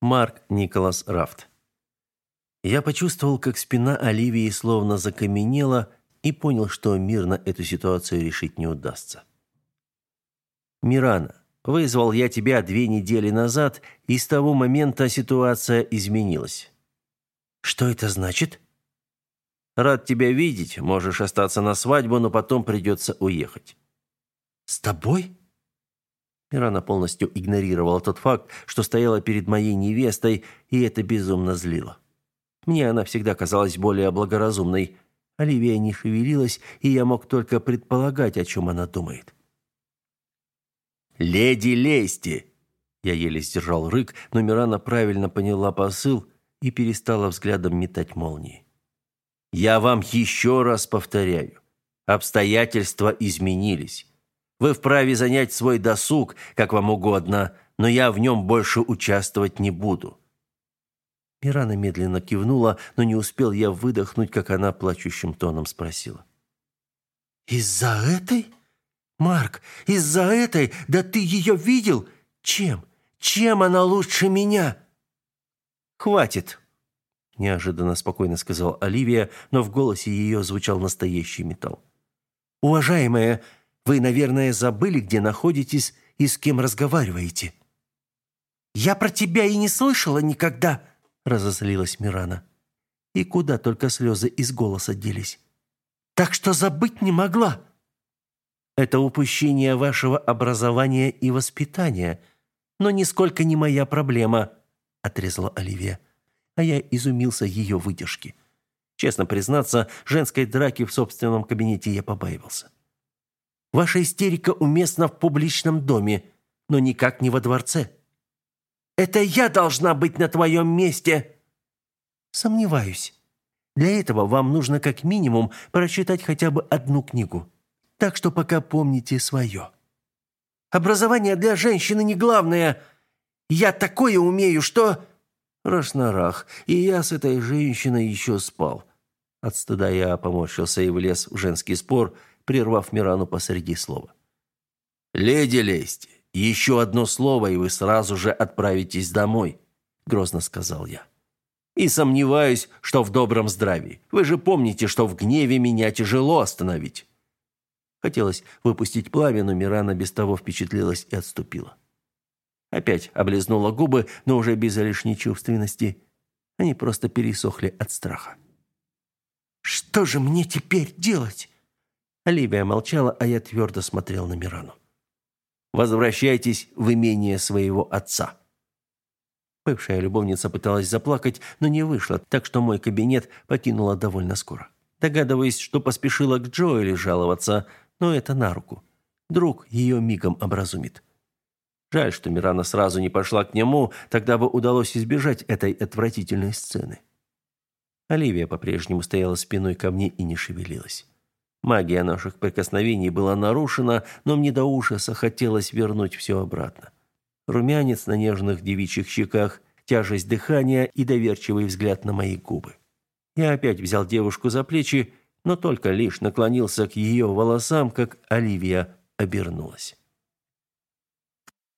Марк Николас Рафт. Я почувствовал, как спина Оливии словно закаменела, и понял, что мирно эту ситуацию решить не удастся. Мирана, вызвал я тебя две недели назад, и с того момента ситуация изменилась. Что это значит? Рад тебя видеть. Можешь остаться на свадьбу, но потом придется уехать. С тобой? Мирана полностью игнорировала тот факт, что стояла перед моей невестой, и это безумно злило. Мне она всегда казалась более благоразумной. Оливия не шевелилась, и я мог только предполагать, о чем она думает. «Леди Лести!» Я еле сдержал рык, но Мирана правильно поняла посыл и перестала взглядом метать молнии. «Я вам еще раз повторяю. Обстоятельства изменились. Вы вправе занять свой досуг, как вам угодно, но я в нем больше участвовать не буду». Мирана медленно кивнула, но не успел я выдохнуть, как она плачущим тоном спросила. «Из-за этой? Марк, из-за этой? Да ты ее видел? Чем? Чем она лучше меня?» «Хватит!» – неожиданно спокойно сказала Оливия, но в голосе ее звучал настоящий металл. «Уважаемая, вы, наверное, забыли, где находитесь и с кем разговариваете». «Я про тебя и не слышала никогда», — разозлилась Мирана. И куда только слезы из голоса делись. «Так что забыть не могла». «Это упущение вашего образования и воспитания, но нисколько не моя проблема», — отрезала Оливия. А я изумился ее выдержке. Честно признаться, женской драки в собственном кабинете я побаивался. Ваша истерика уместна в публичном доме, но никак не во дворце. Это я должна быть на твоем месте. Сомневаюсь. Для этого вам нужно как минимум прочитать хотя бы одну книгу. Так что пока помните свое. Образование для женщины не главное. Я такое умею, что Раш на рах, и я с этой женщиной еще спал. От стыда я поморщился и влез в женский спор, прервав Мирану посреди слова. «Леди Лести, еще одно слово, и вы сразу же отправитесь домой», — грозно сказал я. «И сомневаюсь, что в добром здравии. Вы же помните, что в гневе меня тяжело остановить». Хотелось выпустить пламя, но Мирана без того впечатлилась и отступила. Опять облизнула губы, но уже без лишней чувственности. Они просто пересохли от страха. «Что же мне теперь делать?» Оливия молчала, а я твердо смотрел на Мирану. «Возвращайтесь в имение своего отца». Бывшая любовница пыталась заплакать, но не вышла, так что мой кабинет покинула довольно скоро. Догадываясь, что поспешила к Джоэли жаловаться, но это на руку. Друг ее мигом образумит. Жаль, что Мирана сразу не пошла к нему, тогда бы удалось избежать этой отвратительной сцены. Оливия по-прежнему стояла спиной ко мне и не шевелилась. Магия наших прикосновений была нарушена, но мне до ужаса хотелось вернуть все обратно. Румянец на нежных девичьих щеках, тяжесть дыхания и доверчивый взгляд на мои губы. Я опять взял девушку за плечи, но только лишь наклонился к ее волосам, как Оливия обернулась.